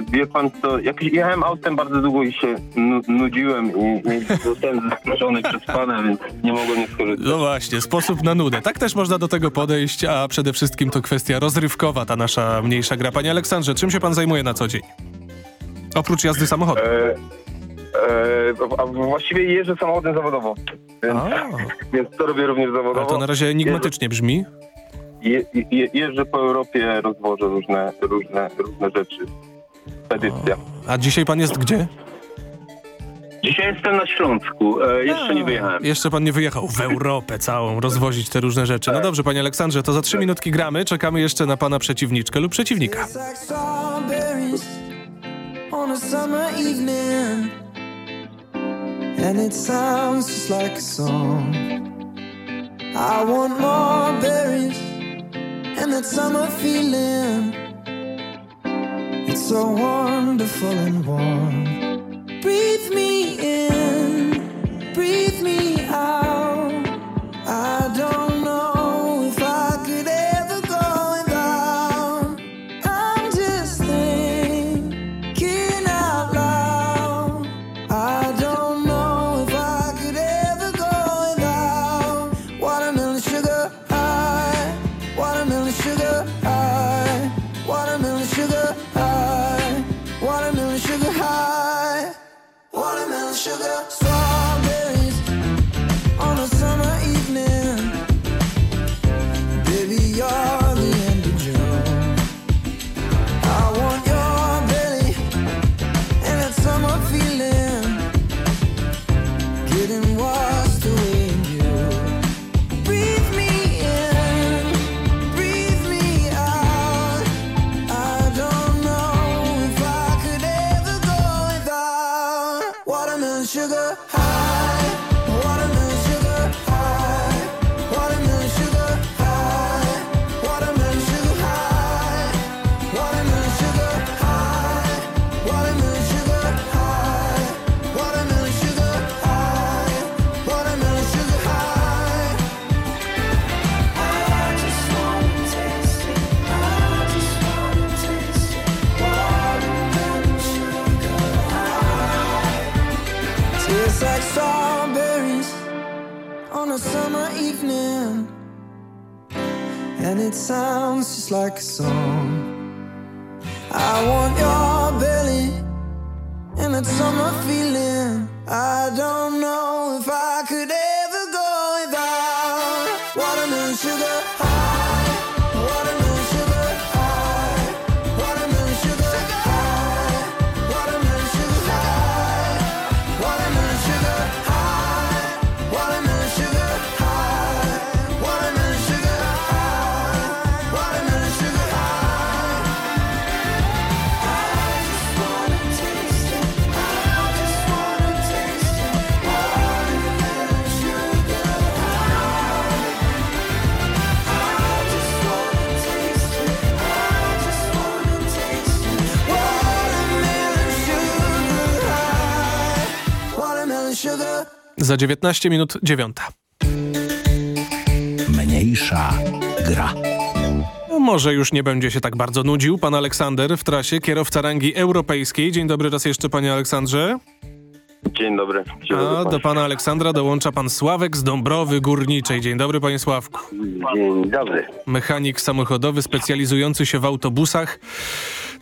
Wie pan co, jak jechałem autem bardzo długo i się nu nudziłem i, zostałem zaproszony przez pana, więc nie mogłem nie skorzystać. No właśnie, sposób na nudę. Tak też można do tego podejść, a przede wszystkim to kwestia rozrywkowa, ta nasza mniejsza gra. Panie Aleksandrze, czym się pan zajmuje na co dzień? Oprócz jazdy samochodem. E, e, a właściwie jeżdżę samochodem zawodowo, więc, więc to robię również zawodowo. A to na razie enigmatycznie brzmi. Je, je, jeżdżę po Europie, rozwożę różne, różne, różne rzeczy. Edycja. A dzisiaj pan jest gdzie? Dzisiaj jestem na Śląsku, e, jeszcze nie wyjechałem. Jeszcze pan nie wyjechał w Europę całą, rozwozić te różne rzeczy. No dobrze, panie Aleksandrze, to za trzy minutki gramy. Czekamy jeszcze na pana przeciwniczkę lub przeciwnika. like strawberries on a summer evening, and it sounds just like a song. I want more berries and that summer feeling. It's so wonderful and warm. Breathe me in, breathe Za 19 minut dziewiąta. Mniejsza gra. No, może już nie będzie się tak bardzo nudził pan Aleksander w trasie, kierowca rangi europejskiej. Dzień dobry raz jeszcze panie Aleksandrze. Dzień dobry. Dzień A dobry do pana Aleksandra dołącza pan Sławek z Dąbrowy Górniczej. Dzień dobry panie Sławku. Dzień dobry. Mechanik samochodowy specjalizujący się w autobusach.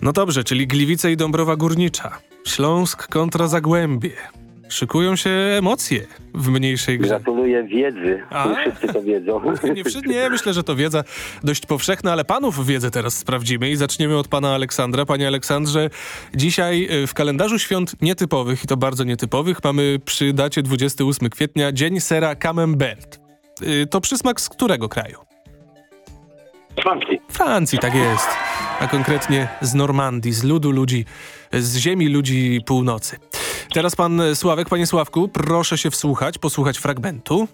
No dobrze, czyli Gliwice i Dąbrowa Górnicza. Śląsk kontra Zagłębie. Szykują się emocje w mniejszej grze. Gratuluję wiedzy. A? Nie wszyscy to wiedzą. Nie, nie, myślę, że to wiedza dość powszechna, ale panów wiedzę teraz sprawdzimy i zaczniemy od pana Aleksandra. Panie Aleksandrze, dzisiaj y, w kalendarzu świąt nietypowych i to bardzo nietypowych mamy przy dacie 28 kwietnia Dzień Sera Camembert. Y, To przysmak z którego kraju? Francji. Francji, tak jest. A konkretnie z Normandii, z ludu ludzi, z ziemi ludzi północy. Teraz pan Sławek, panie Sławku, proszę się wsłuchać, posłuchać fragmentu.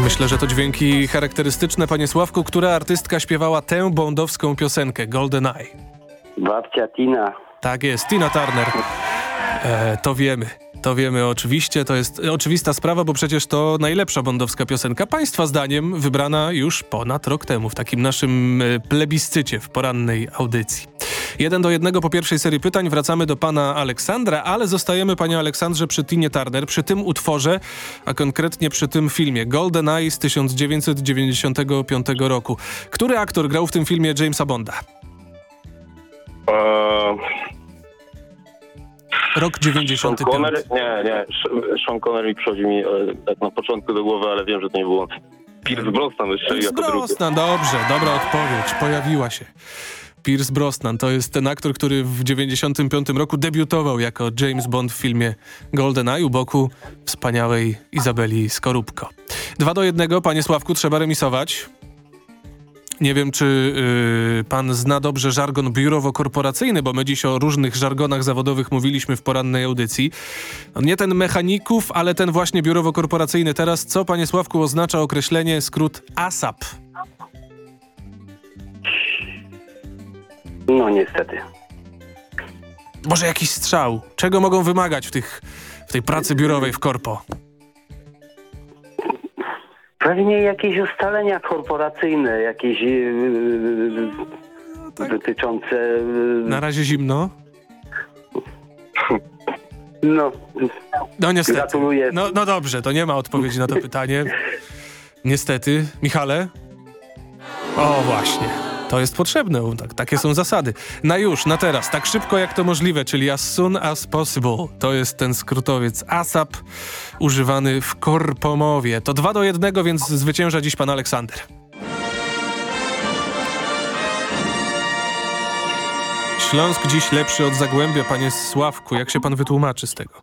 Myślę, że to dźwięki charakterystyczne, panie Sławku, która artystka śpiewała tę bondowską piosenkę, Golden Eye. Babcia Tina. Tak jest, Tina Turner. E, to wiemy. To wiemy oczywiście, to jest oczywista sprawa, bo przecież to najlepsza bondowska piosenka, państwa zdaniem wybrana już ponad rok temu w takim naszym e, plebiscycie w porannej audycji. Jeden do jednego po pierwszej serii pytań wracamy do pana Aleksandra, ale zostajemy, panie Aleksandrze, przy Tinie Turner, przy tym utworze, a konkretnie przy tym filmie Golden Eye z 1995 roku. Który aktor grał w tym filmie Jamesa Bonda? Eee, Rok Sean 95. Connery? Nie, nie. Sean Connery przychodzi mi e, tak na początku do głowy, ale wiem, że to nie było. Pierce Brosnan jeszcze jako drugi. Brosnan, dobrze, dobra odpowiedź, pojawiła się. Pierce Brosnan to jest ten aktor, który w 95 roku debiutował jako James Bond w filmie GoldenEye u boku wspaniałej Izabeli Skorupko. Dwa do jednego, panie Sławku, trzeba remisować. Nie wiem, czy y, pan zna dobrze żargon biurowo-korporacyjny, bo my dziś o różnych żargonach zawodowych mówiliśmy w porannej audycji. No, Nie ten mechaników, ale ten właśnie biurowo-korporacyjny. Teraz co, panie Sławku, oznacza określenie skrót ASAP? No niestety. Może jakiś strzał? Czego mogą wymagać w, tych, w tej pracy biurowej w korpo? Pewnie jakieś ustalenia korporacyjne, jakieś yy, dotyczące... Yy, Na razie zimno. no, No niestety. Gratuluję. No, no dobrze, to nie ma odpowiedzi na to pytanie. Niestety. Michale? O właśnie. To jest potrzebne, tak, takie są zasady. Na już, na teraz, tak szybko jak to możliwe, czyli as soon as possible. To jest ten skrótowiec ASAP używany w korpomowie. To dwa do jednego, więc zwycięża dziś pan Aleksander. Śląsk dziś lepszy od Zagłębia, panie Sławku. Jak się pan wytłumaczy z tego?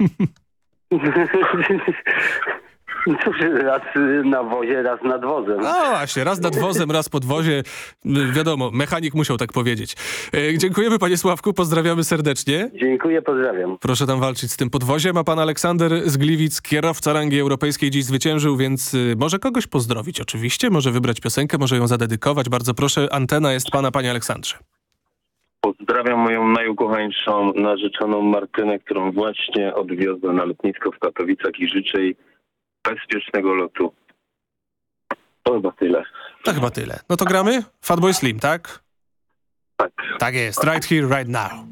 Cóż, raz na wozie, raz nad wozem. No właśnie, raz nad wozem, raz pod wozie. Wiadomo, mechanik musiał tak powiedzieć. E, dziękujemy panie Sławku, pozdrawiamy serdecznie. Dziękuję, pozdrawiam. Proszę tam walczyć z tym podwoziem, a pan Aleksander z Gliwic, kierowca rangi europejskiej, dziś zwyciężył, więc y, może kogoś pozdrowić oczywiście, może wybrać piosenkę, może ją zadedykować. Bardzo proszę, antena jest pana, panie Aleksandrze. Pozdrawiam moją najukochańszą narzeczoną Martynę, którą właśnie odwiozłem na lotnisko w Katowicach i życzę jej bezpiecznego lotu. To chyba tyle. To chyba tyle. No to gramy? Fatboy Slim, tak? Tak. Tak jest, right here, right now.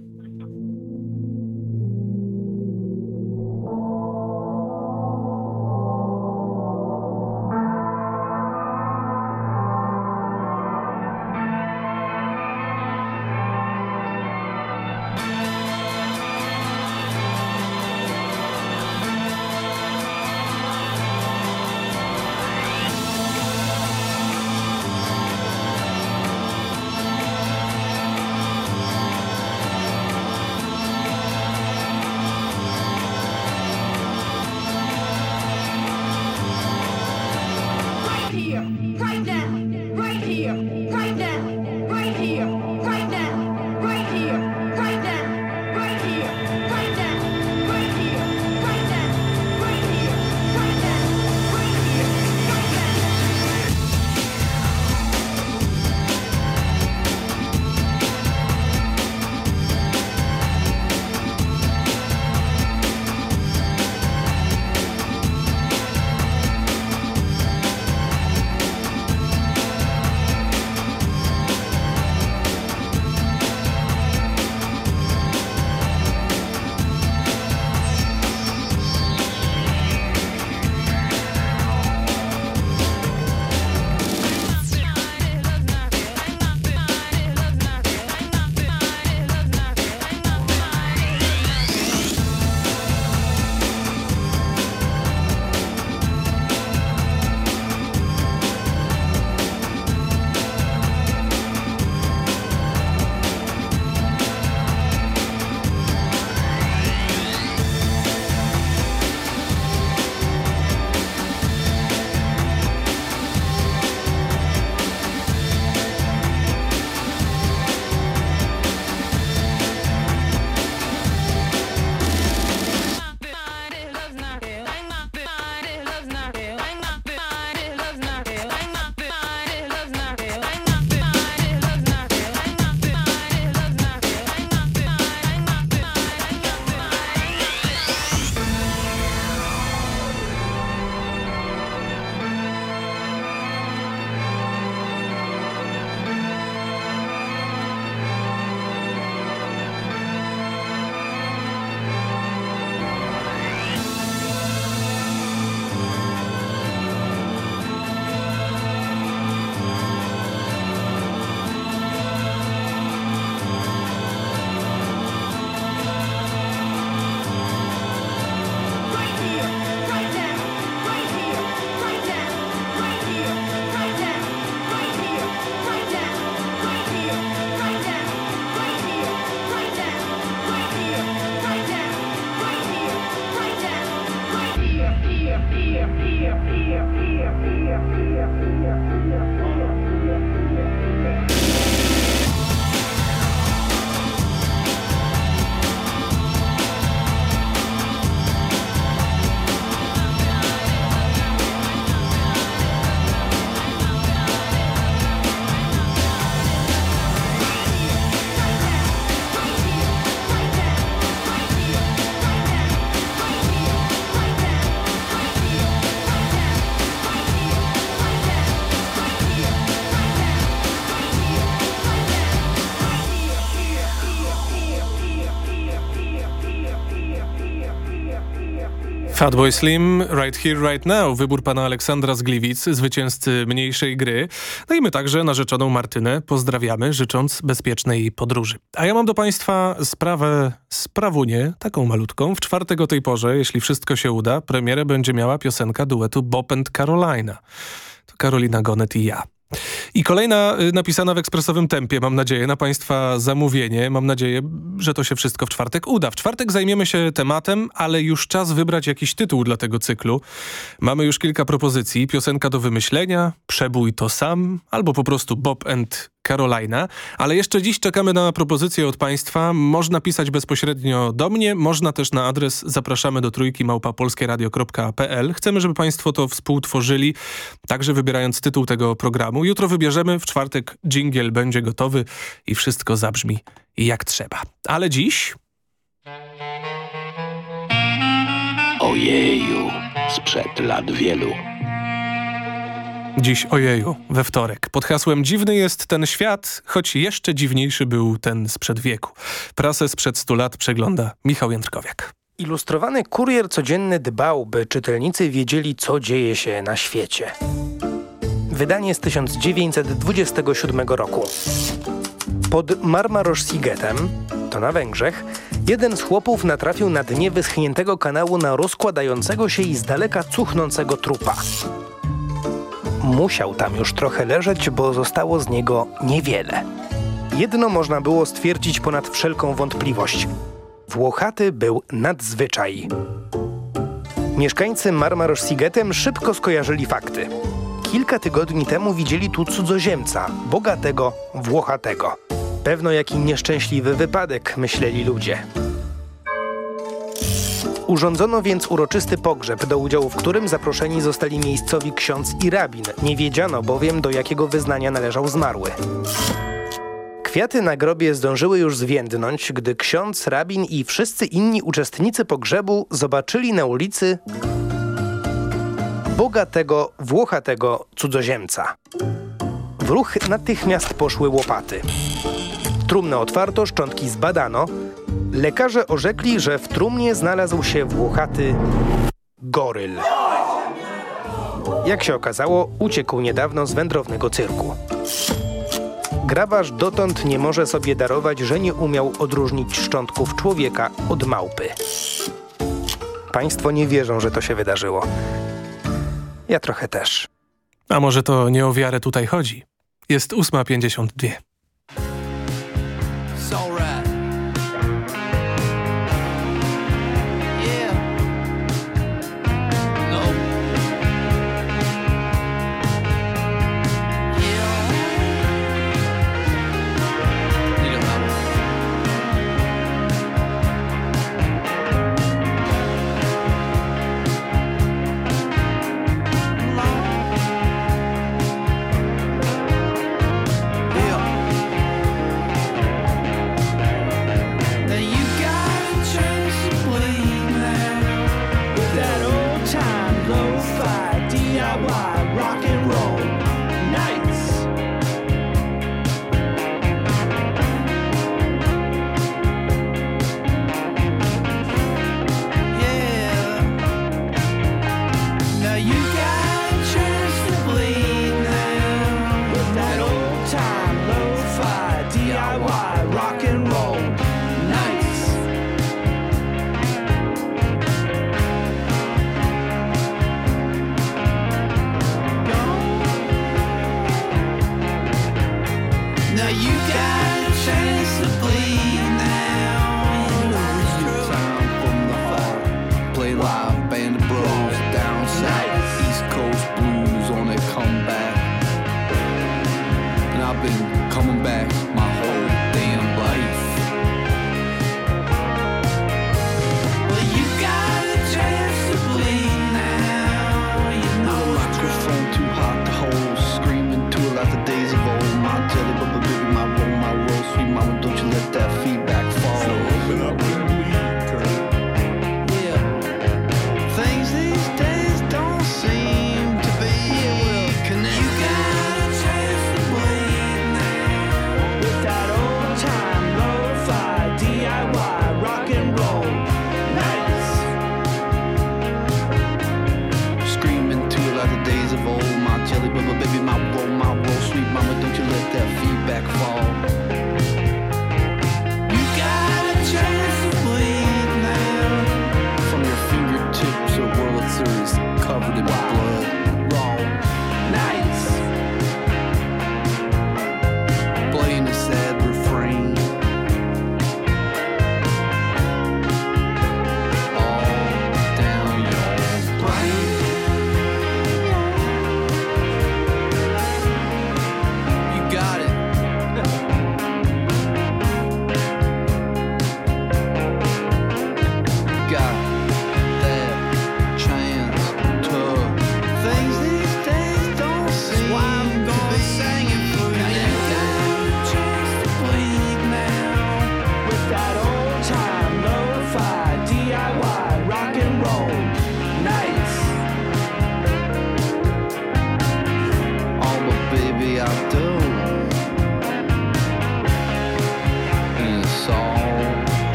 Fatboy Slim, Right Here, Right Now, wybór pana Aleksandra z Gliwic, zwycięzcy mniejszej gry. No i my także narzeczoną Martynę pozdrawiamy, życząc bezpiecznej podróży. A ja mam do państwa sprawę, sprawunię, taką malutką. W czwartek o tej porze, jeśli wszystko się uda, premierę będzie miała piosenka duetu Bob and Carolina. To Karolina Gonet i ja. I kolejna y, napisana w ekspresowym tempie, mam nadzieję, na Państwa zamówienie. Mam nadzieję, że to się wszystko w czwartek uda. W czwartek zajmiemy się tematem, ale już czas wybrać jakiś tytuł dla tego cyklu. Mamy już kilka propozycji. Piosenka do wymyślenia, Przebój to sam, albo po prostu Bob and Carolina, ale jeszcze dziś czekamy na propozycje od Państwa. Można pisać bezpośrednio do mnie, można też na adres zapraszamy do trójki małpapolskieradio.pl. Chcemy, żeby Państwo to współtworzyli, także wybierając tytuł tego programu. Jutro wybierzemy, w czwartek dżingiel będzie gotowy i wszystko zabrzmi jak trzeba. Ale dziś... Ojeju, sprzed lat wielu. Dziś ojeju, we wtorek. Pod hasłem Dziwny jest ten świat, choć jeszcze dziwniejszy był ten sprzed wieku. Prasę sprzed stu lat przegląda Michał Jędrkowiak. Ilustrowany kurier codzienny dbał, by czytelnicy wiedzieli, co dzieje się na świecie. Wydanie z 1927 roku. Pod Marmarosz-Sigetem, to na Węgrzech, jeden z chłopów natrafił na dnie wyschniętego kanału na rozkładającego się i z daleka cuchnącego trupa. Musiał tam już trochę leżeć, bo zostało z niego niewiele. Jedno można było stwierdzić ponad wszelką wątpliwość. Włochaty był nadzwyczaj. Mieszkańcy Marmarosz-Sigetem szybko skojarzyli fakty. Kilka tygodni temu widzieli tu cudzoziemca, bogatego, włochatego. Pewno jaki nieszczęśliwy wypadek, myśleli ludzie. Urządzono więc uroczysty pogrzeb, do udziału w którym zaproszeni zostali miejscowi ksiądz i rabin. Nie wiedziano bowiem, do jakiego wyznania należał zmarły. Kwiaty na grobie zdążyły już zwiędnąć, gdy ksiądz, rabin i wszyscy inni uczestnicy pogrzebu zobaczyli na ulicy bogatego, włochatego cudzoziemca. W ruch natychmiast poszły łopaty. Trumnę otwarto, szczątki zbadano. Lekarze orzekli, że w trumnie znalazł się włochaty goryl. Jak się okazało, uciekł niedawno z wędrownego cyrku. Grabarz dotąd nie może sobie darować, że nie umiał odróżnić szczątków człowieka od małpy. Państwo nie wierzą, że to się wydarzyło. Ja trochę też. A może to nie o wiarę tutaj chodzi? Jest 8.52.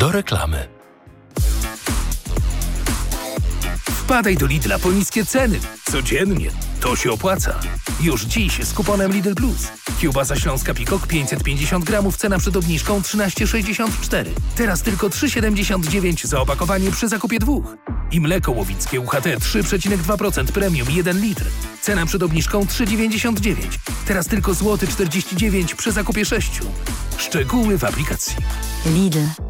do reklamy. Wpadaj do Lidla po niskie ceny. Codziennie. To się opłaca. Już dziś z kuponem Lidl Plus. Kiełbasa Śląska Pikok 550 gramów, cena przed obniżką 13,64. Teraz tylko 3,79 za opakowanie przy zakupie dwóch. I mleko łowickie UHT 3,2% premium 1 litr. Cena przed obniżką 3,99. Teraz tylko złoty 49 przy zakupie 6. Szczegóły w aplikacji. Lidl.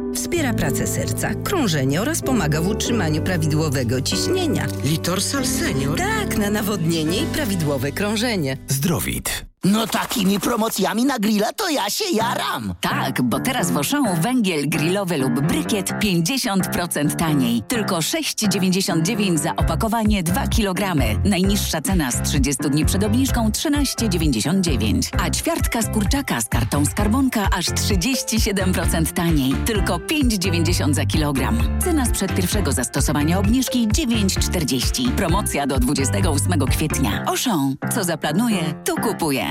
wspiera pracę serca, krążenie oraz pomaga w utrzymaniu prawidłowego ciśnienia. Litorsal Senior? Tak, na nawodnienie i prawidłowe krążenie. Zdrowit. No takimi promocjami na grilla to ja się jaram. Tak, bo teraz w Auchan węgiel grillowy lub brykiet 50% taniej. Tylko 6,99 za opakowanie 2 kg. Najniższa cena z 30 dni przed obniżką 13,99. A ćwiartka z kurczaka z kartą skarbonka aż 37% taniej. Tylko 5,90 za kilogram. Cena sprzed pierwszego zastosowania obniżki 9,40. Promocja do 28 kwietnia. Auchan. Co zaplanuje, to kupuje.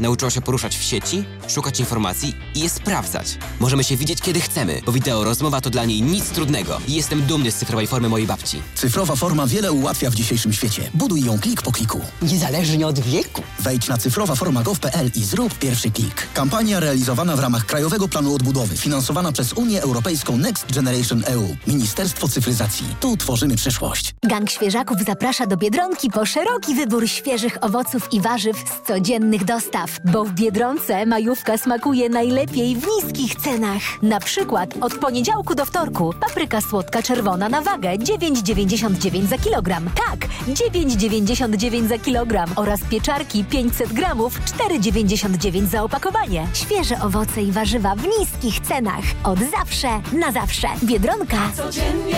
Nauczyła się poruszać w sieci, szukać informacji i je sprawdzać. Możemy się widzieć kiedy chcemy, bo wideo rozmowa to dla niej nic trudnego. I jestem dumny z cyfrowej formy mojej babci. Cyfrowa forma wiele ułatwia w dzisiejszym świecie. Buduj ją klik po kliku. Niezależnie od wieku. Wejdź na cyfrowaforma.gov.pl i zrób pierwszy klik. Kampania realizowana w ramach Krajowego Planu Odbudowy, finansowana przez Unię Europejską Next Generation EU. Ministerstwo Cyfryzacji. Tu tworzymy przyszłość. Gang Świeżaków zaprasza do Biedronki po szeroki wybór świeżych owoców i warzyw z codziennych dostaw. Bo w Biedronce majówka smakuje najlepiej w niskich cenach. Na przykład od poniedziałku do wtorku papryka słodka czerwona na wagę 9,99 za kilogram. Tak, 9,99 za kilogram oraz pieczarki 500 gramów 4,99 za opakowanie. Świeże owoce i warzywa w niskich cenach. Od zawsze na zawsze. Biedronka. Codziennie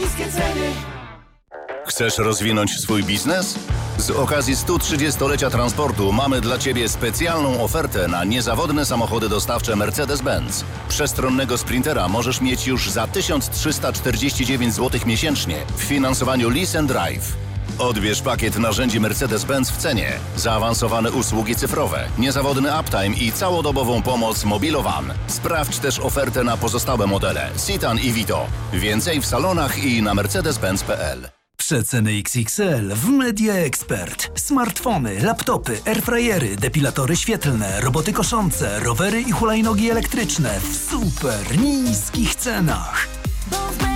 niskie ceny. Chcesz rozwinąć swój biznes? Z okazji 130-lecia transportu mamy dla Ciebie specjalną ofertę na niezawodne samochody dostawcze Mercedes-Benz. Przestronnego Sprintera możesz mieć już za 1349 zł miesięcznie w finansowaniu Lease and Drive. Odbierz pakiet narzędzi Mercedes-Benz w cenie, zaawansowane usługi cyfrowe, niezawodny uptime i całodobową pomoc Mobilowan. Sprawdź też ofertę na pozostałe modele Citan i Vito. Więcej w salonach i na mercedes-benz.pl. Najlepsze ceny XXL w Media Expert. Smartfony, laptopy, airfryery, depilatory świetlne, roboty koszące, rowery i hulajnogi elektryczne w super niskich cenach.